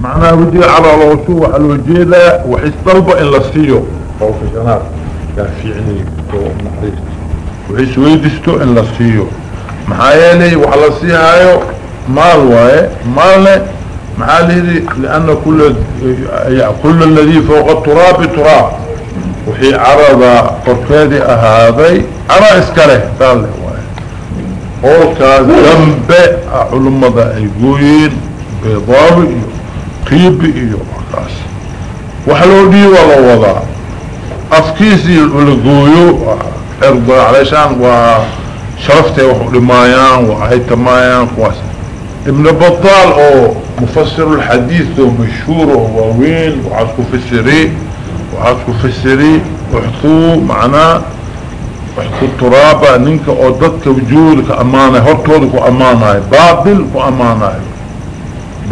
معناها ودي على الوصول على الوجيلة وحيث طلبة إن لسيو خوف شنات كافعني ومحريس وحيث ويدستو إن لسيو محايلي وحلا سيهايو مال واي مال محالي لأن كل كل الذي فوق التراب تراب. وحي عرض قركادي أهابي أرى إسكاله قال له قولكا ذنب علماء ايقوين بيضاوي. قيب إيو مكاس وحلو دي ولا وضع. أفكيسي القويو ارضى عليشان وشرفته وحو لمايان وعيت مايان كواس ابن بطال أو مفسر الحديث ومشهور ووين السري وعاسكو في السري وحطوه معناه وحكو الترابة ننك أو ضدك وجودك أمانة هرتودك امانة باطل وأمانة.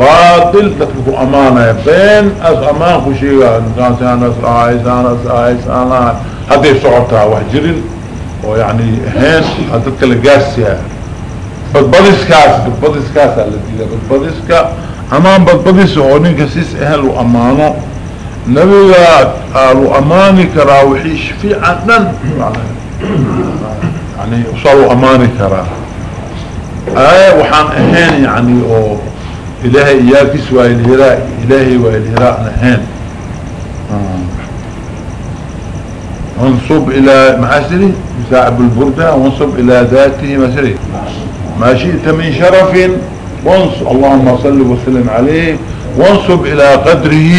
باطل ضدك أمانة بين اس أمان خشيغا انسان سانس آي سانس آي سانس هذه صعبتها وحجرين ويعني هين هذا لقاسيها بدبدس كاس بدبدس كاس التي بدبدس كا أمان بدبدس هو ننك سيس أهل وأمانة. نبي قالوا أماني كراوحي شفيعا. يعني وصلوا أماني كرا. آية وحان أهين يعني أو إلهي إياك سوى الهراء إلهي والهراء نهين وانصب إلى معسري مساعب البردة وانصب إلى ذاته مسري ما شئت من شرف وانصب اللهم صل وسلم عليه. وانصب إلى قدره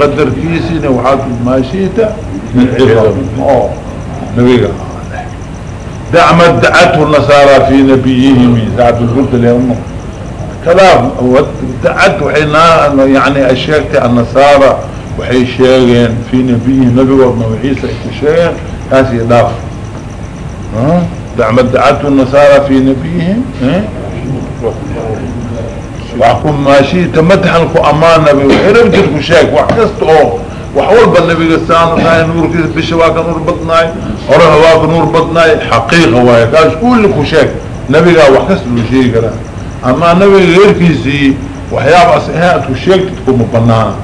قدر كيسين وحاكم ما شئت من عظم. نبيك. دع ما ادعته النصارى في نبيهم ساعة القلت لهم. كلام. ادعت وحينا يعني اشياء النصارى وحي شيئين في نبيهم نبي وابن وعيسى شيئين هذه داف دع ما ادعته النصارى في نبيهم وحكم ماشي تمدحن لكم أمان نبي وحرم جركم شيك وحكست اوه وحول بالنبي قسان ناي نور كيس بشواك نور بدناي أروح واك نور بدناي حقيقة واي كاش كل لكو شيك نبي قال وحكس له شيء كلا أما نبي غير كيسي وحياب أسئهات وشيك تكون مبنانا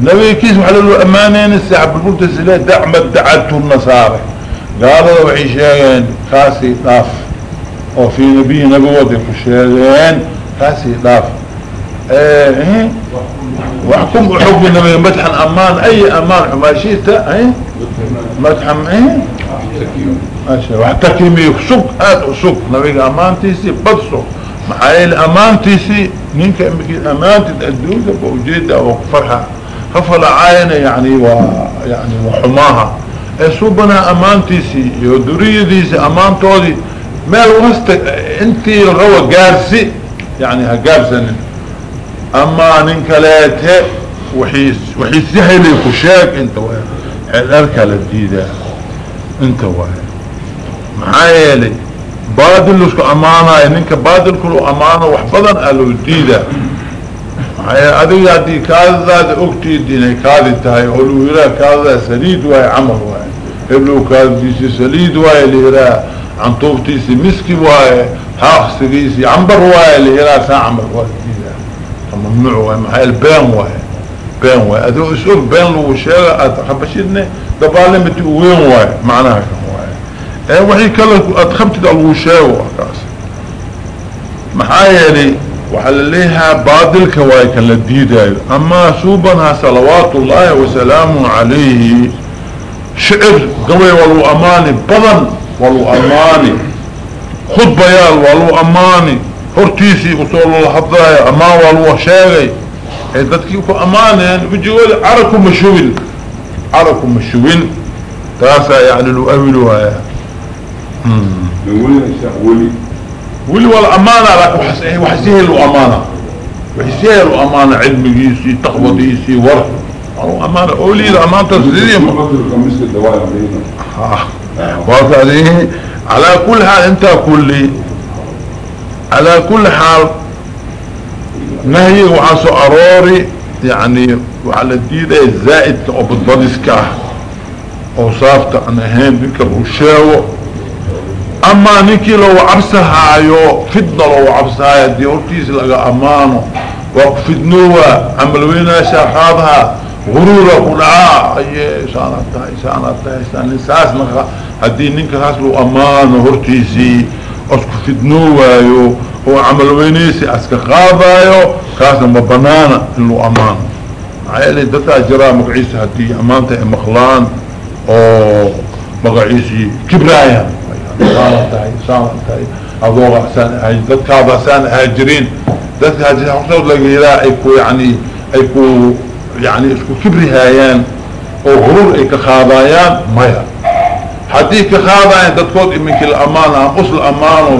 نبي كيس وحل له أمانين السحب بالبلت السلاة دعم الدعاته النصارى. قالوا وعيشين كاسي داف وفي نبي نبوة كشيغين كاسي داف إيه واحكم حكم النبي مدحا أمان. أي أمان حماشيته إيه؟ مدحا إيه؟ ماشي. واحتكمي سوق هات سوق نبي أمان تيسي بدسو محايل أمان تيسي نينك أمان تتأدوك بوجيدة وفرحة خفل عاينة يعني و يعني وحماها. سوبنا أمان تيسي يودورية ديسي أمان تودي. مال وستك انتي الغوة قارسي يعني هقارسن أما ننكلاته وحيس وحيس سهلي كشاك أنت واحد الاركة للديدة أنت بادل لسكو امانة انك بادل كلو امانة وحفظا قالوا الديدة معايا ادو يادي كاذا اكتي ديني كاذي تاي قولوا يرى كاذا سليد واي عمل واي هبلو كاذي سليد واي يرى عن طوفتيسي مسكي واي حاق سقيسي عنبر واي اللي يرى ساعمل واي ممنوع واي محايا البين واي بين واي ادو اسوك بين لو شيغا اتخبشدني دبالي إيه وحي كلا اتخبتد الوشاو وكاس محايا لي وحل ليها بادل كواي كان لديدا أما سوبنا صلوات الله وسلامه عليه شعر قوي ولو أماني بضن ولو أماني خطبة يال ولو اماني hortiisii usoo lala hadlaayo amaan waa lagu sheegay ee dadkii ku amaaneen wejigooda carabku ma shubin carabku ma shubin taasaa yani lu ولي الشيخ ولي. ولي والأمانة لك وحسيهل إيه، أمانة وحسيهل أمانة علم جيسي تقوى جيسي ورح أمانة أولي إذا أمانة تسليدي مقدر كمسك الدوائع بينا آه. على كل حال أنت أقول لي. على كل حال نهي وعاسو أراري يعني وعلى الدين الزائد أو بالضدسكة أو صافت عن أهام بكبه الشاوه أما نكي لو عبسها عيو فضل لو عبسها دي ارتيس لغا أمانو. وقفدنوا عمل وينا شاخاضها. غرورة قلعاء أي سانتها سانتها سانساس نخا هدي ننك هاسلو أمان هرتيسي اسكو فدنوا يو هو عمل وينيسي اسك خاضايو كاسا مبنانا إنو أمان عيالي دتا جرا مقعيسي هدي أمانتا مخلان. أو مقعيسي كبرايا. سانتها سانتها adooga saan dadkaaba saan haajirin dadka haajirin xusnood laga helaa ay ku yani ay ku yani isku kibrihaayaan oo hurur ay ka qaadayaan maya haddii ka qaadayaan dadkood iminkii la amaan aan us la amaano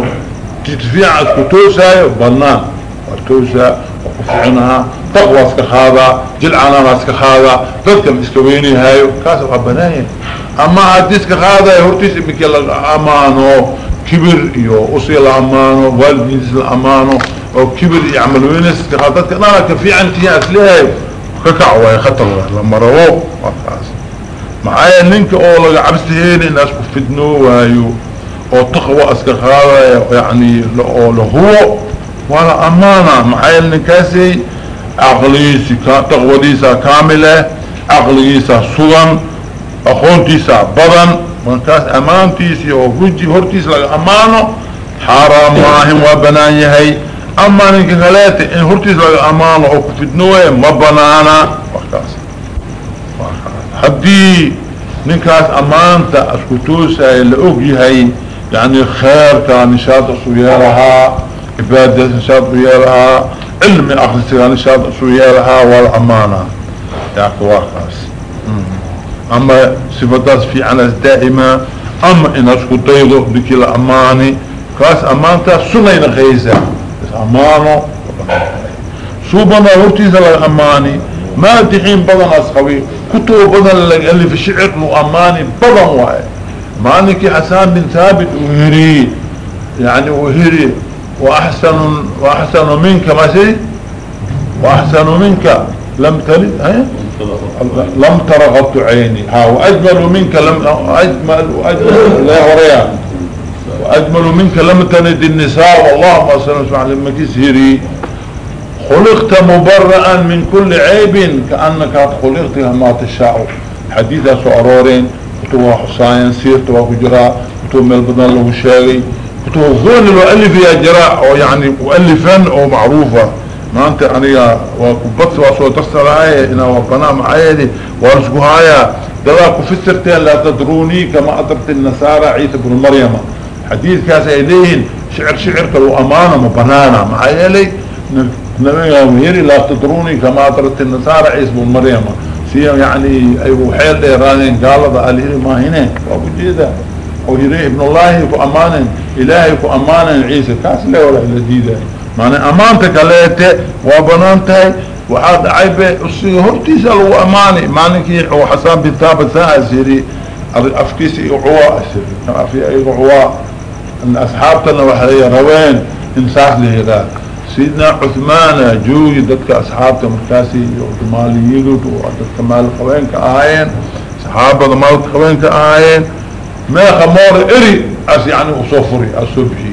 fiican isku toosaayo banaan waa toosaa waa ku ficinahaa taqwaa iska qaadaa iska qaadayo hortiis iminkii la amaano كبر يو أصي الأمانو والدين الأمانو أو كبر يعمل وينس كخاطتك لا كفي عنتي أسلية. ككعوة خطر لما روه وقاس معايا ننك أولا عبستهين الناس كفدنو وايو أو تقوى أسكخارة يعني لهو. ولا أمانة. معايا النكاسي عقليسي تقوى كاملة. عقليسا صغن أخونتيسا بدن ammaano xaaraam maahin waa banaan yahay ama ninka kaleeta in hortiis laga ammaano oo kufidnooye ma banaana warkaas haddii ninkaas ammaanta asku toosaya la og yahay yani kheerka nishaad isu yeelahaa cibaada nishaad u yeelahaa cilmi akrisiga nishaad isu yeelahaa أما صفتاس في عناس دائما أما إن اسكو ديضو بكي الاماني كاس أمانتا سنين غيزة أمانو سوبنا هرتيز الاماني ما دحين بدن اسخوي كتو بدن اللي في الشعر أماني بدن واي. مانك حسان بن ثابت وهري يعني وهري وأحسن وأحسن منك ما سي؟ وأحسن منك لم تلد هاي لم ترغبت عيني. ها وأجمل منك لم أجمل وأجمل. لا وريا. وأجمل منك لم تند النساء. والله ما سنسمع لما كسهري خلقت مبرئا من كل عيب كأنك خلقت ما تشاء. حديثة سعرورين كتوها حصاين سيرتوا وكجراء كتوها ملبضان له شاغي كتوها ظن الوألف يا جراء يعني مؤلفا أو معروفة ما انت عني وكبت واسوه تستر عاية إنا وقنام عايلي وارسقها عاية دواك فسرتين لا تدروني كما اطرت النسارة عيسى بن مريم. حديث كاس إيديهن شعر شعر كلو امانة مبنانة آية معايلي نبي لا تدروني كما اطرت النسارة عيسى بن مريم. سيهم يعني ايو حيال ايرانين قال هذا ما هنا. وابو جيدة وهيري ابن الله يكو امانا إلهي يكو امانا عيسى. كاس لا ولا الهي معنى أمانتك ليته وبنانتهي وحاد عيبة أسي هرتيس لو أماني. معنى هو حسان بن ثابت سيري افكيسي عواء سيري في اي عواء أن أصحابتنا وحرية روين. إنساس لهذا سيدنا عثمان جوي دتك اصحابته مركاسي ومالي يقول ودتك مال خوين كاهين صحابة مال خوين كاهين ما خمور إري. اس يعني اصفري اصبحي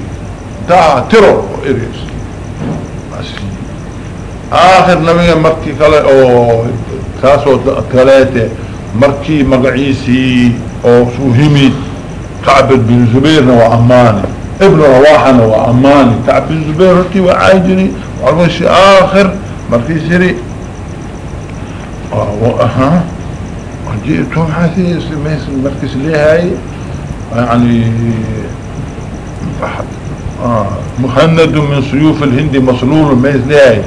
تا ترو إريس. آخر نبي مركي كلا أو كاسو كلاته مركي مقعيسي أو سوهمي كعب بن زبير وأماني ابن رواحة وأماني كعب بن زبير رتي وعاجني وعلوشي آخر مركي سري وأها وجئتهم حسيس مركز ليهاي يعني آه مهند من سيوف الهند مسلول ميز ليهاي.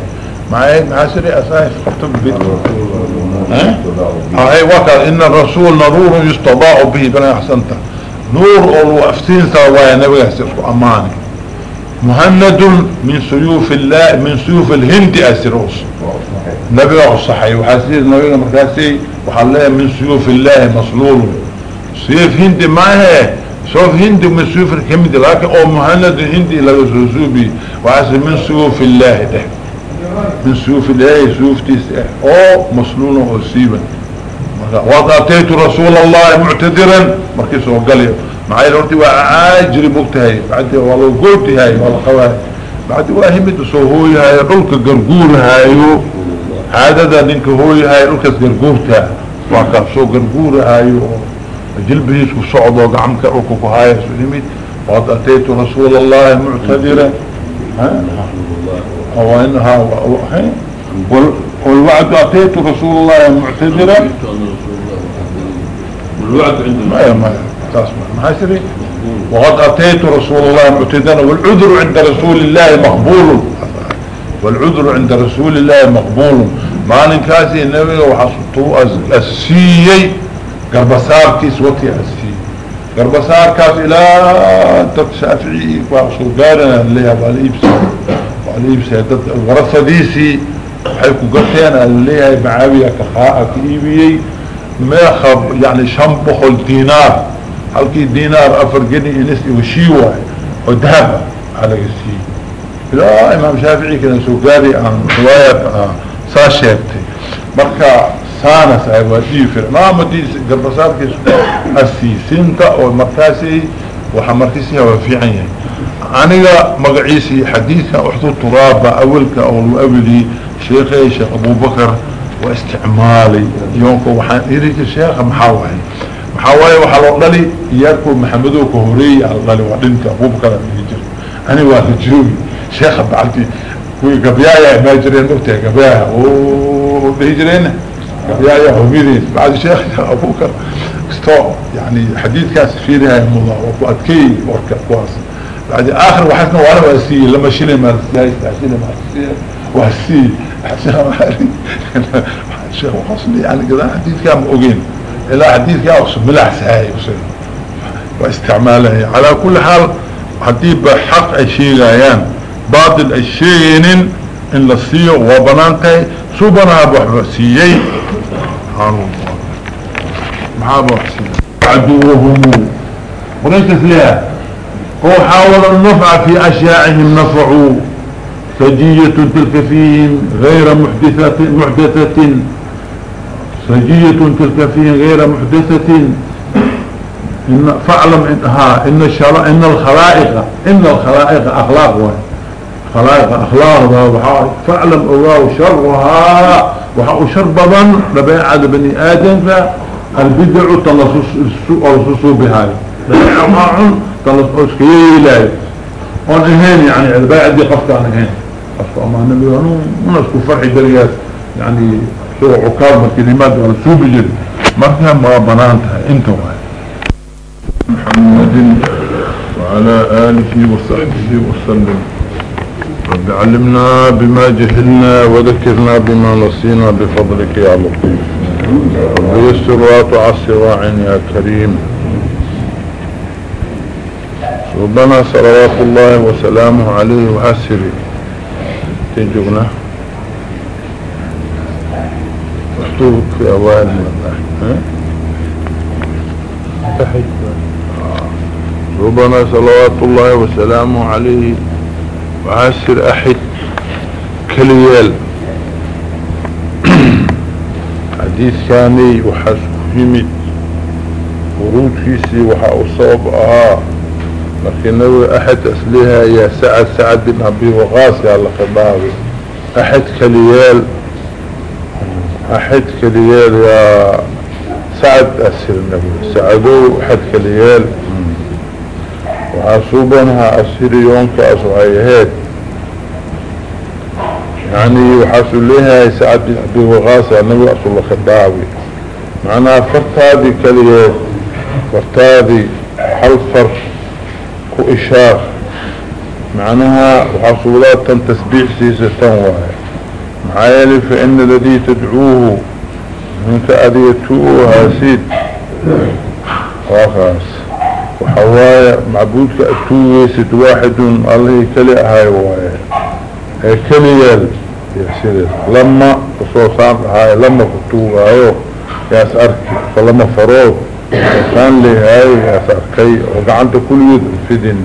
معايا معاشري أساس خطب بيت. ها؟ هاي وقال إن الرسول نور يستضاء به بنا أحسنت. نور أولو أفتين سوايا نبي يحسسه أماني. مهند من سيوف الله من سيوف الهند أسروس نبي صحيح وحسير نبي مركاسي وحليه من سيوف الله مسلول. سيوف هند ما هي؟ سيوف هند من سيوف الهند لكن أو مهند هندي لغو سوسوبي وحسير من سيوف الله ده. من سيوف الله سيوف تسع أو مسنون وسيبا وقاتيت رسول الله معتذرا. مركز وقال معي لورتي وعاجري مقتهي بعد والله قلت هاي والله قواهي بعد واهمد سوهوي هاي رلك قرقور هايو عادة ننك هوي هاي رلك قرقورتا وكان سو قرقور هايو جلبيس وصعد وقعمك رلك هاي سلمت وقد أتيت رسول الله معتذرا. ها؟ أو إنها والوعد أتيت رسول الله معتذرا. والوعد عندنا ما تسمع. ما وقد أتيت رسول الله معتذرا. والعذر عند رسول الله مقبول. والعذر عند رسول الله مقبول. ما ننكاسي النبي وحصلتو السيي قربسار سوتي السيي قربسار كاس إلى تكشافعي وعصو قارنا اللي هذا الإبسا والإبسا الغرصة ديسي حيكو قرتين اللي هي معاوية كخاء كإيبيي ما خب يعني شنبخ الدينار geni inis washii waay oo dahaba على يسي ilaa imaam shaafici kana soo gaari aan riwaaya saa sheegtay marka saanas ay waa dhii fir maamadiis garbasaarkiis asiisinta magaciisi xadiidka uxdu turaaba awalka oo awli sheekhay sheekh abubakar waa isticmaalay yoonka waxaan iri sheekha maxaa wahay محاوية وحلو دلي إياكو محمدو كهوري على دلي ودنك أبوبك يجر أنا واحد جوي. شيخ بعلتي كوي قبيايا ما يجرين مرتي قبيايا. أوه بيجرين قبيايا هميرين بعد شيخ أبوك استوى يعني حديث كاس فيني هاي الموضوع وأتكي وركا كواس بعد آخر وحسنا وأنا وأسي لما شيني ما شيني ما رسلاي وأسي شيخ وحصلي يعني كذا حديث كام أوجين إلى حديث يأقصد ملح سهاي واستعماله. على كل حال حديث بحق الشيء غايان باطل الشيء إن لصيه وبنانته سوبنا بحبسيي حانو محابا عدوهم. وليس فيها. هو حاول النفع في أشياعهم نفعوا سجية تلك فيهم غير محدثة, محدثة. سجية تلك فيه غير محدثة. إن فاعلم إنها إن, إن الخلائق إن الخلائق أخلاق خلائق أخلاق فاعلم الله شرها. وحق شر بضن لبيع بني آدم تلصص بها لبيع تلصص كيه إلهي وانهين يعني البيع دي قفت عن هين قفت أمان النبي ونسكو فرحي دريات يعني سوى عكار كلمات ورسوب جد مركا ما بنانتها انت وهي محمد وعلى آله وصحبه وسلم رب علمنا بما جهلنا وذكرنا بما نصينا بفضلك يا لطيف رب يسر وتعسر يا كريم ربنا صلوات الله وسلامه عليه وعسره تنجبنا مكتوب في أوائل ربنا صلوات الله وسلامه عليه وعسر أحد كليال. حديث ثاني وحسمت ورود فيسي وحا أصاب لكن نوي أحد أسليها يا سعد سعد بن أبي وغاس يا الله خبابي أحد كليال أحد كليال يا سعد أسر النبي. سعدو أحد كليال. وحاسوبنها أسر يوم كأسوعيهات يعني وحاسو لها سعد بن وغاسة النبي أصل الله خداوي معناها فرطادي كليال فرطادي حلفر كو إشار معناها وحاسولات تنتسبيح سيسة تنوائي معايلي فإن الذي تدعوه منك أذيتوه هاسيد. وخاص وحوايا معبودك أتوه ست واحد الله كلي هاي هاي كليال يا سيدي لما تصوصان هاي لما فتوه هايو. يا سأركي فلما فروض كان لي هاي يا سأركي وقعنت كل يد في دين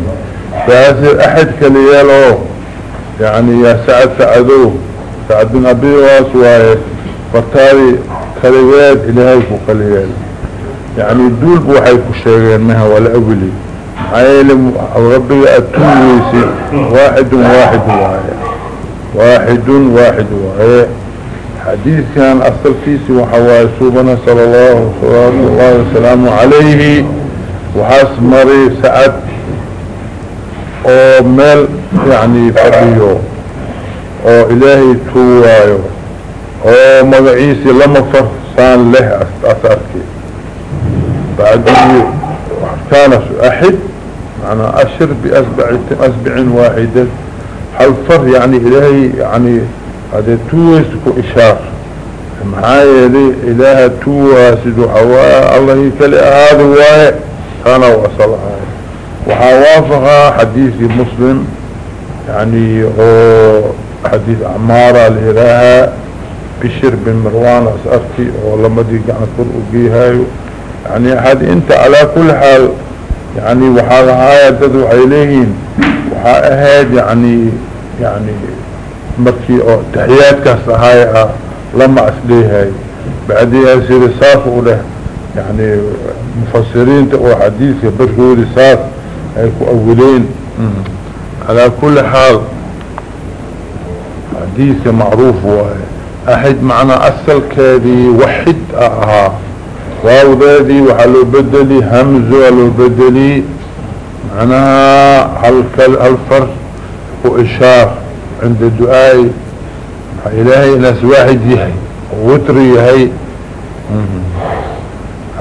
فهذا أحد كلياله. يعني يا سعد سعدوه سعد بن أبي واسواي فرتاري كليات إلهي كليات يعني الدول بوحي كشيغين منها ولا أولي. عيل ربي أتويسي واحد واحد واحد. واحد واحد واحد. حديث كان أصل كيسي وحواي سوبنا صلى الله عليه وسلم عليه وحاس مري سعد أو يعني فبيو أو إلهي توايو أو لما فرسان له أساركي بعد كان أحد معنى أشر بأسبع أسبع واحدة. هل فر يعني إلهي يعني هذا توسك إشار. معايا لي إله تواسد حواء الله يكلي هذا واحد كان وصلها وحوافها حديث مسلم. يعني هو حديث عمارة لإلها بشر بن مروان أسأرتي ولما دي قاعد فرقوا يعني هذه أنت على كل حال. يعني وحال هاي ددو عليهين وحا أهاد يعني يعني مركي أو تحيات كاس هاي لما اسليهاي بعدها يصير صاف وله يعني مفسرين تقوى حديث بركوا لصاف هيكو أولين. على كل حال حديث معروف واحد أحد معنا اصل كذي وحد أها. واو ذي وحلو بدلي همزة ولو بدلي. معناها الفرق وإشار عند الدعاء. إلهي ناس واحد يهي ووتري يهي.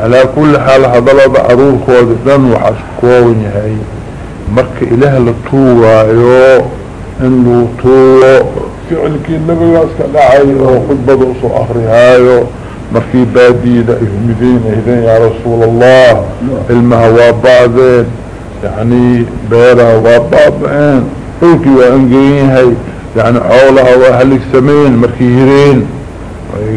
على كل حال هذا أرور كود دن وحسكوين يهي. مرك إله لطوة إنه طوة. فعلك النبي يسكى دعي وخطبة أصو أخرهايو مركي باديدة يهمدين إهدين يا رسول الله. المها وابعدين يعني بيرها وابعدين وانقين هاي يعني حولها واهلك سمين مركي هيرين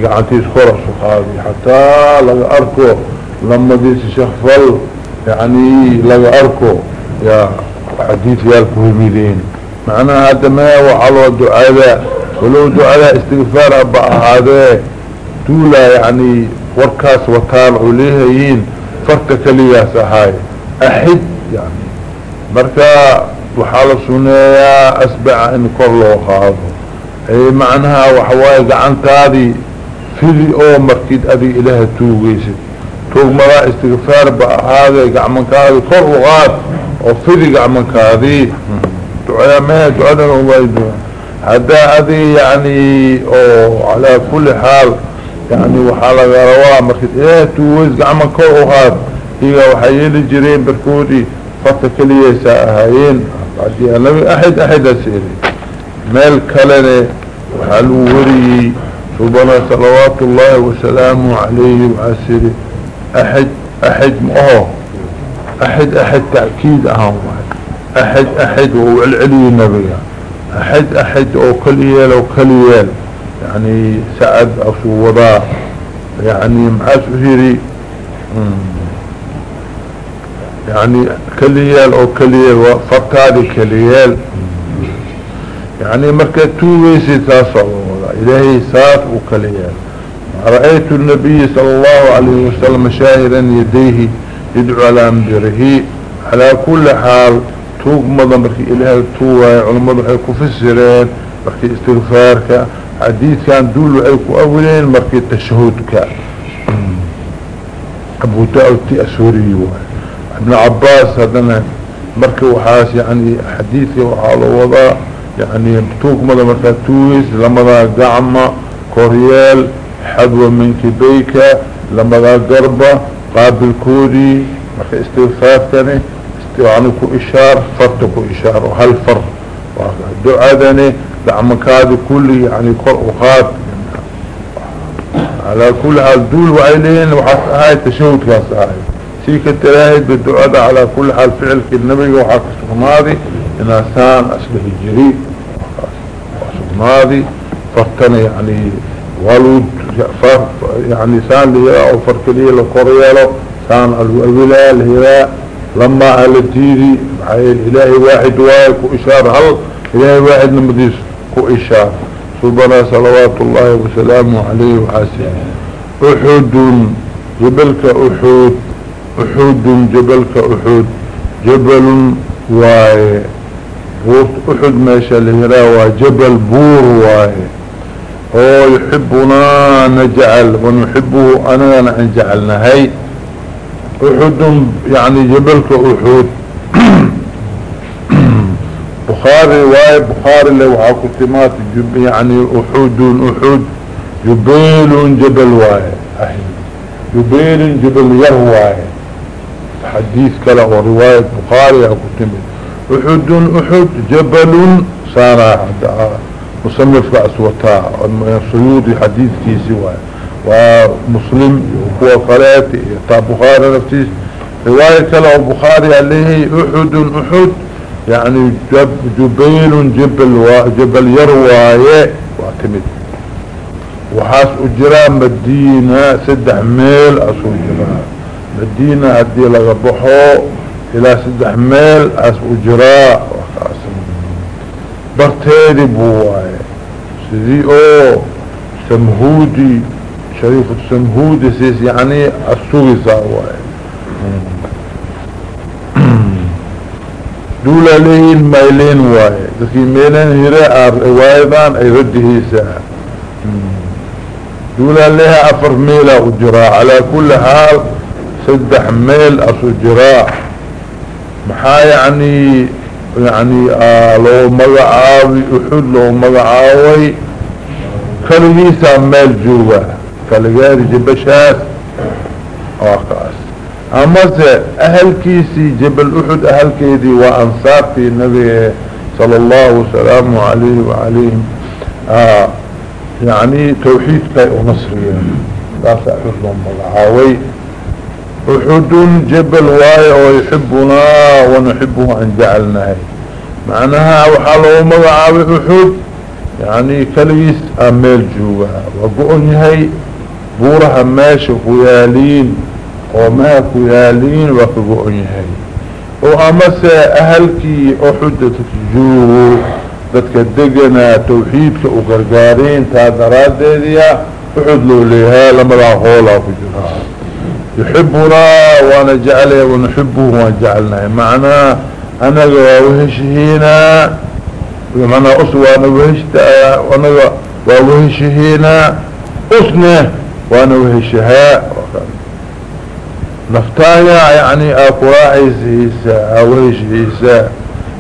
قاعدتي خرص هذه حتى لغا اركو لما ديس شخفل يعني لغا اركو يا حديث يالكو هميدين معناها ما وعلى الدعاء ولو دعاء استغفار ابا هذا دولا يعني وركاس وطال عليهين فرق كلياس هاي احد يعني مركا وحالة سنية أسبع إن كله هذا أي معناها وحواي قعنت هذه فيدي أو مركيد ادي الها توغيسد توغ مرا استغفار بقى هذا قعمنك هذه كله غاد وفيدي قعمنك هذه دعاء ما دعاء الله هذا هذه يعني أو على كل حال يعني وحالا غروا مركز إيه تويز قعما كوهاد ايغا وحيالي جرين بركودي بعدي النبي احد أحد اسيري ميل كلني وحالو وري سبحانه صلوات الله وسلامه عليه وعسيري احد أحد مؤهو احد أحد تأكيد أهم احد أحد وهو العلي النبي. احد أحد أو كليال أو كليال يعني سعد أو وضاء. يعني معاس هيري يعني كليال أو كليال وفرتادي كليال. يعني مركز تويسي تاسع إلهي ساف وكليال. رأيت النبي صلى الله عليه وسلم شاهدا يديه يدعو على أمبره على كل حال توق مضى مركي إلهي توقع علماء مركي كفسرين مركي استغفارك. حديث كان دول ايكو اولين مركي التشهدك أبو تأوتي أسوري ابن عباس هذا مركي وحاس يعني حديثي وحال وضع يعني بتوك مدى تويس لمدى قعمة كوريال حدوة من كبيكة لمدى قربة قابل كودي مركا استغفاف كان يعني كو إشار فرتكو إشار وهل فر؟ دعاء دعمكاد كل يعني قرقات على كل حال دول وعيلين وحس هاي تشهد كاس هاي سيك التلاهد بالدعاء على كل حال فعل النبي وحاك السخماضي انسان اسله الجريء السخماضي فرتنا يعني والود يعني سان لهراء وفركليه لقرياله سان الولاء الهراء لما أهل التيري الهي واحد وايك واشار هل إلهي واحد نمديسه وإشار سبحانه صلوات الله وسلامه عليه وحسنه أحد جبلك أحد. أحد جبلك أحد جبل واي بورت أحد ماشا لهراء وجبل بور واي هو يحبنا نجعل ونحبه انا نجعلنا هاي أحد يعني جبلك احد بخاري واي بخاري اللي وحا كتمات يعني احد احد جبيل جبل واي جبيل جبل يرواي حديث كلا ورواية بخاري كتمت أحد أحد جبل صار مصنف كأسوتا سيودي حديث كيسي ومسلم هو قراتي تا بخاري نفسي رواية كلا وبخاري عليه أحد أحد. يعني جب جبيل جبل جبل يرواي واعتمد. وحاس اجراء مدينة سدح ميل اسو اجراء مدينة هدي لغبحو إلى سدح ميل اسو أجراء برتيري بواي. سيدي أو سمهودي شريف السمهودي سيس يعني السوغي ساواي. دولا لهين ميلين واي. ذكي ميلين هراء روايضان أي رده ساعة دولا لها أفر ميلا أجراء. على كل حال سدح ميل اسو جراء محا يعني يعني آه لو مقعاوي أحد لو مقعاوي كالجيسا ميل جوا كالجاري جبشاس واقعس أما أهل كيسي جبل أحد أهل كيدي وأنصارتي النبي صلى الله وسلم عليه وعليهم. آه يعني توحيد كاي ونصريا لا سأحد لهم مقعاوي أحد جبل واي ويحبنا ونحبه ان جعلناه معناها وحالو مقعاوي أحد يعني كليس أميل جوها. وقعن هاي بورها ماشي كيالين وما كيالين وقعن هاي وأمس أهلكي أحد تجوه dadka degana tawxiidka u gargaareen taa daraadeediya uxud loo leeyahaa lamadaa hoolaa ku jira يحبنا وأنا جعله ونحبه وانا جعلنا. معنى أنا وهش هنا ومعنى اصوى أنا وهشت وأنا وهش هنا وأنا وهشها. نفتايا يعني اقراعي زيسا أوهش زيسا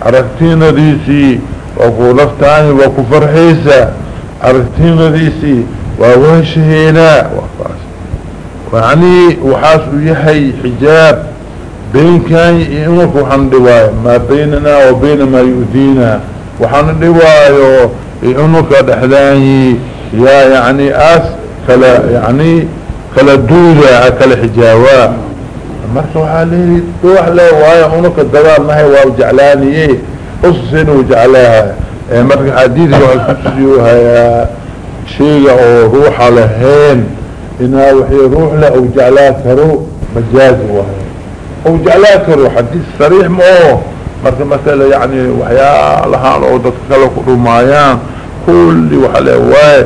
عرفتين ريسي وقو نفتاني وقو فرحيسا عرفتين ديسي وهش وقو يعني وحاسو يحي حجاب بين كان يمكو حندواي ما بيننا وبين ما يؤذينا. وحندواي يمكو دحداني يا يعني آس كلا يعني كلا دودة كلا حجاوة مركو حالي روح له واي انك الدوار نهي واو جعلاني أسسن وجعلها مرك حديث وحسسيوها يا شيء أو روح لهين. إنها وحي روح له أو جعلها كرو مجاز وهي أو جعلها كرو حديث صريح مو. مرك مثلا يعني وحيا لهان أو دكتلك رمايان كل وحلا واي.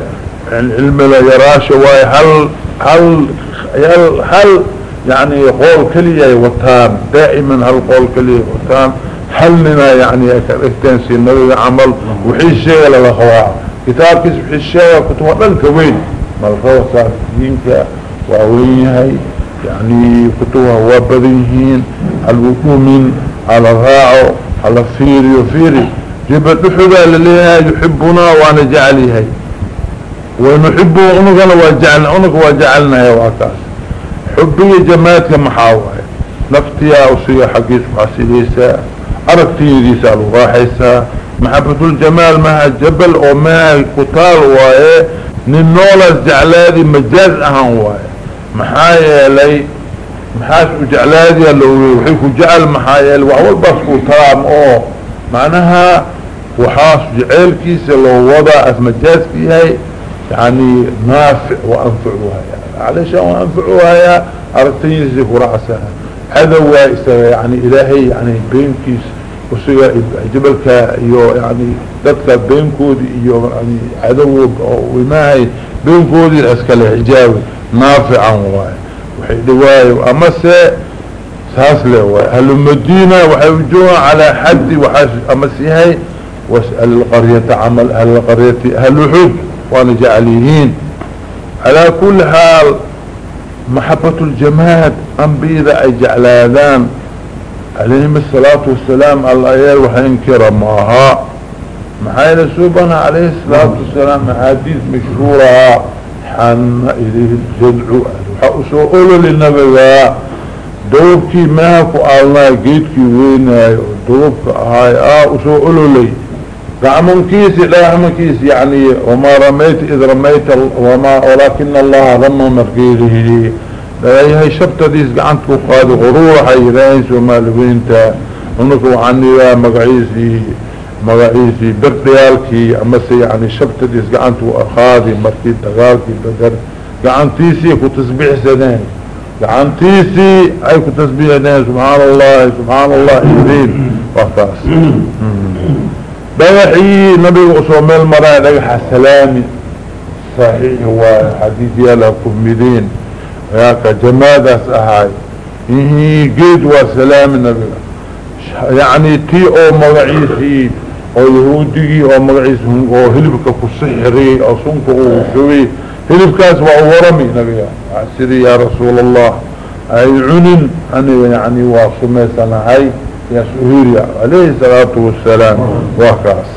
العلم لا يراش واي هل هل هل هل يعني قول كلية وطان دائما هل قول كلية وطان حلنا يعني اكتين سي النبي عمل وحي الشيء للأخواع كتاب كيس وحي الشيء كتوى لك مالخوة ساكتينك وأوليهي يعني كتوى وابدينهين الوقوع من على الراعو على فيري وفيري جبت حبا لليها يحبنا وأنا جعليهي ونحبه انك وجعلنا انك وجعلنا يا واكاس حبي جماعتك محاوة نفتيا وصيا حقيس وحسيليسا aragtidiisa aad uraaxaysaa maxabatulجamaal maha jabal oo maha kutaal waaye من نولا الزعلادي مجاز أهان واي. محايا لي محاس الزعلادي اللي هو وحيك جعل محايا لي وهو البسكو ترام أوه. معنها وحاس جعل كيس اللي هو وضع اسمجاز فيها يعني نافع وانفعوها علشان وانفعوها يا أرتين يزيك رأسها هذا هو يعني إلهي يعني بين كيس وسيا جبلك يعني دتك بينكود يو يعني عدو وماهي بينكود الأسكال حجابي نافعا وحي دواي وأما سي ساس له أهل المدينة وحيوجوها على حد وحاش أمسيهي واسأل القرية عمل أهل القرية أهل الحج وأنا جعليهين على كل حال محبة الجماد أنبيذا أي جعلادان عليهم الصلاة والسلام على الآيات وحينكر معها محايلة سبحانه عليه الصلاة والسلام حديث مشهورة. حن إليه الجدع وحأسوء للنبي دوبكي ماكو الله جيتكي ويناي دوبك هاي آه أسوء لي. دعم كيس لا كيس. يعني وما رميت إذ رميت وما ولكن الله رمى مرقيره لا هي شبت ديس قعنتك قاد غرور حي رئيس وما لبينتا انك عني مقعيسي مقعيسي برديالكي. امسي يعني شبت ديس قعنتك اخاذي مركي دغالكي بدر قعنتيسي كتسبيح سنين قعنتيسي أي كتسبيح سنين سبحان الله سبحان الله وقتاس dhagaxii nabiga usoo meel maraa dhagaxa salaami صحيح هو حديث يالا كمدين وياك جمادس اهاي إيه قيد وسلام النبي. يعني تي أو مغعيسي أو يهودي أو مغعيسي أو هلبك كسحري أو سنك أو شوي هلبكاس وورمي نبي. سيدي يا رسول الله. أي عنن أنا يعني واصمي سنة هاي يا سهيريا عليه الصلاة والسلام. وكاس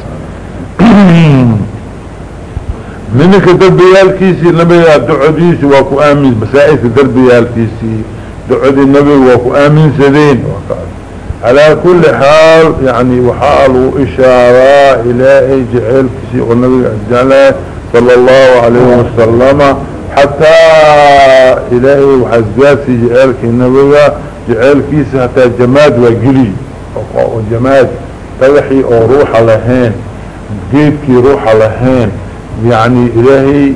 منك دربيالكيسي النبي دعوديسي وكو آمين. بسائس دربيالكيسي دعودي النبي وكو آمين سدين. على كل حال يعني وحال إشارة إلهي جعل كسي والنبي جعله صلى الله عليه وسلم. حتى إلهي وحزقاسي جعلك النبي جعل كيس حتى جماد وقلي. وجماد تلحي أو روح لهين. جيبكي روح لهين. يعني إلهي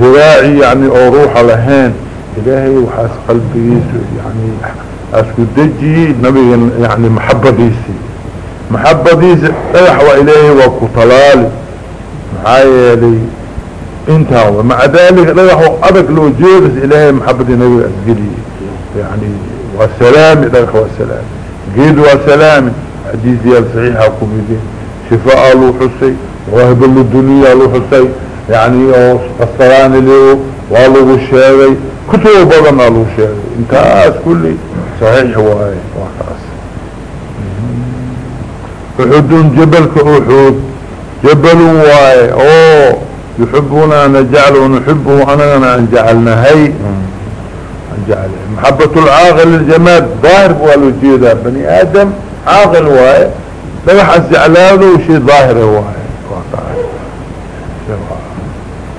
ذراعي يعني أو روح لهين إلهي وحاس قلبي يعني اسكو دجي نبي يعني محبة ديسي. محبة ديسي احوى الهي وكطلالي معايا لي. إنت هو. مع ذلك لا هو ادك لو جيبس إلهي محبة نبي اسقلي يعني والسلام إذا والسلام قيد والسلام. حديث يال صحيحة كوميدين شفاء له حسي وهب له الدنيا له حسي يعني قصران له والله الشيء كتب بضنا له الشيء انت كلي صحيح وهاي وخلاص. أحد جبل كأحد. جبل واي. أوه. يحبنا نجعل ونحبه. أنا نجعلنا هي جعله. محبة العاقل للجماد. ظاهر والوجيدة بني آدم عاقل واي. بلح الزعلانه شيء ظاهر واي.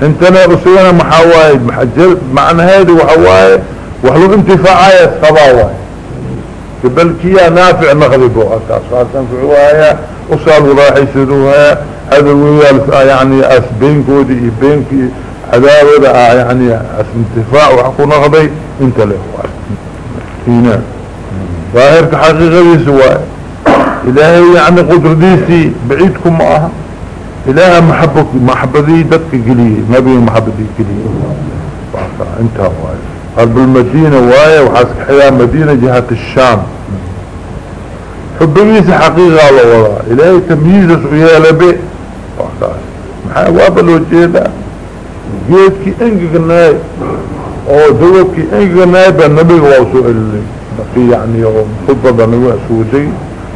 انتنا رسولنا محاواي محجل معنى هذه وحواي وحلو انتفاعي الصباواي كبالكيا نافع نغلبه أكاس فأنفعوها وصالوا راح يسدوها هذا الويال يعني أسبين كودي بينكي عداوة يعني انتفاع وحقو نغضي انت له هنا. ظاهر حقيقة سواء إلهي يعني قدر ديسي بعيدكم معها. إله محبك محبذي دك قليه نبي محبذي قليه انت واي قلب المدينة واي وحاسك حياة مدينة جهة الشام. حب حقيقة على وراء. إلهي تمييز لبي محا وابل وجيدا geedkii engegnaay oo dawabkii engegnaay baa nabiga waa usoo elilay markii yani oo khudbada nagu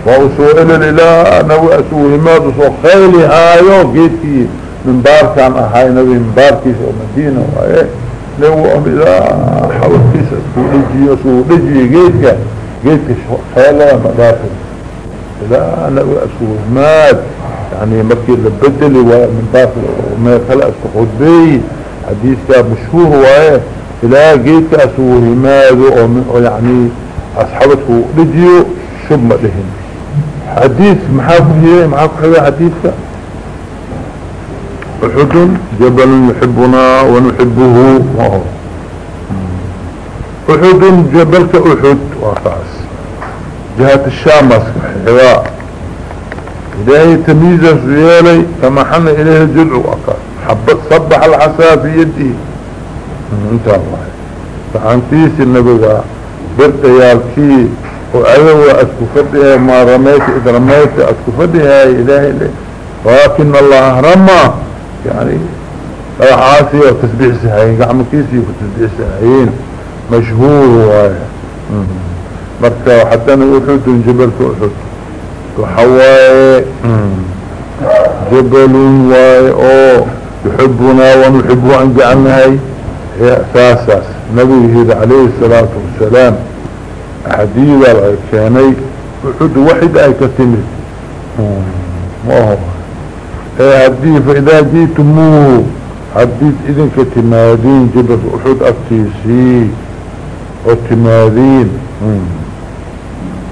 وأسوئل الإله نوي أسوه ماذا سخيلي هايو قيتي من بارك عن أحاي نبي من باركيس ومدينة وإيه. لو أميلا حول كيس أسوه لجي أسوه لجي قيتك قيتك سخيلة مدافن إله نوي أسوه ماذا يعني مكي اللي بدلي ومن بارك وما يخلق استخد بي. حديث كان مشهور وإيه. إله قيتك أسوه ماذا يعني أصحابته لجيو شب مدهنش حديث محاكم هي معاكم حاجة حديث احد جبل يحبنا ونحبه وهو احد جبل كأحد وقاس جهة الشام حواء إلهي تمييزه سيالي حن إليه الجلع وقال حبت صبح العسى في يدي انت الله. فعنتيس النبي برت يالكي وعيوة أتكفدها ما رميت إذا رميت أتكفدها إلهي ولكن الله رمى. يعني عاسي وتسبيح سهين قعم كيسي وتسبيح سهين. مشهور واي مركا وحتى أنا أحد جبل أحد. وحواي. جبل واي أو يحبنا ونحبه عن جعلنا هي أساساس نبيه عليه الصلاة والسلام. حديدة كاني وحد واحد أي كتمت إيه هدي فإذا جيتموه هديت اذن كتمادين جبت أحد اكتيسي وتمادين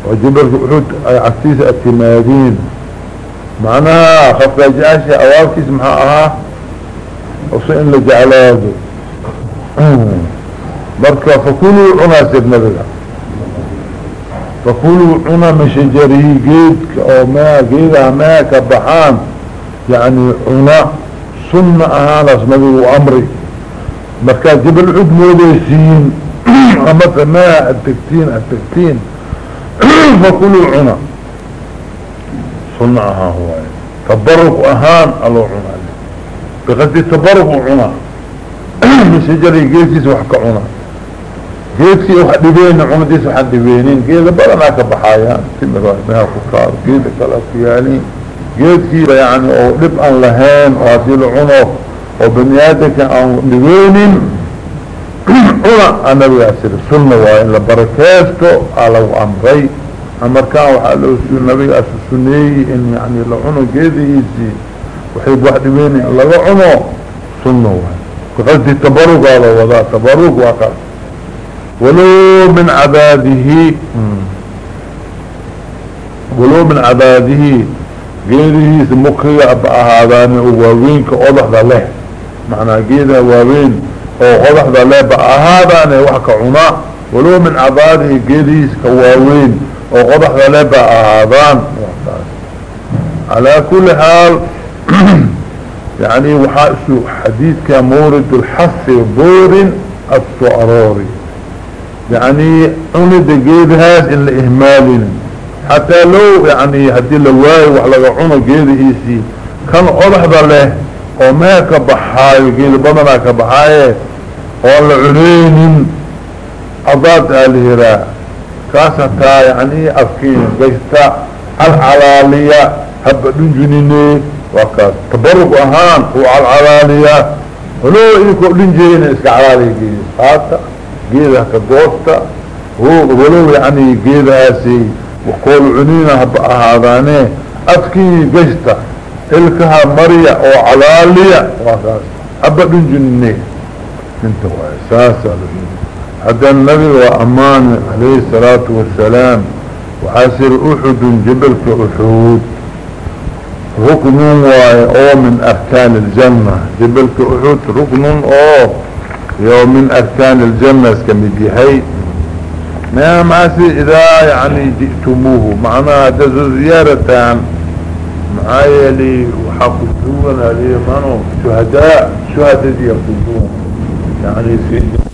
وجبت أحد اكتيس التمادين معناها خفا جاشي اوالكيس محاها وصئن لجعلاده. مركا فكلوا عناس ابن بلا فكلوا عنا من شجره قيد أو ما قيدها ما كبحان. يعني عنا سنة اهانا اسمه وامري مركا جبل عد موديسين أما ما التكتين التكتين فكلوا عنا. سنة أها هو. تبرك أهان الله عنا. بغدي تبرك عنا. من شجره قيدكيس وحكا عنا. جيتي وحدي بين عمد يسو حدي بينين. قيلة بلا معك بحايا تمر رحمها فكار قيلة كالأسيالين جيتي يعني أو لبقى لهين وعطيل عمر وبنيادك أو نبينين قولا أنا بياسر سنة وعين لبركاتو علو امري امركا وحالو سيو النبي اسو سنية إن يعني لعنو جيدي ايزي وحيب واحد بيني لعنو سنة وعين قصدي تبرق على وضع تبرق وعقل ولو من عباده ولو من عباده غيره سمكية بأهادان وواوين كأضح له معنى قيدة واوين أو أضح له بأهادان وحك عنا. ولو من عباده قيده كواوين أو أضح له بأهادان على كل حال يعني وحاسو حديث كمورد الحث بور السعروري. يعني عند جيدهاس إلا إهمالين حتى لو يعني هدي لواي وحلق عنا جيدهيسي كان أرحض له وما كبحاي جيد بدنا كبحاي ولا عنين أضاد الهراء كاستا يعني أفكين قيستا الحلالية هب دنجنيني وكاس تبرق أهان هو الحلالية ولو إيكو دنجين إسك حلالي جيد هذا جيدها كدوستا وغلوه يعني جيدها سي وقول عنينا هبقهاداني أتكي جيشتا إلكها مريع وعلالية. وأساس أبقى من جنيه انت هو أساس حتى النبي وأمان عليه الصلاة والسلام وحسر أحد جبل كأحود ركن واي أو من أركان الجنة جبلت احوت ركن أو. يوم من أركان الجنة كمديهي ما معسي إذا يعني جئتموه. معناها جزء زيارتان. معايا لي وحقودون لي منو شهداء. شهداء يقودون يعني في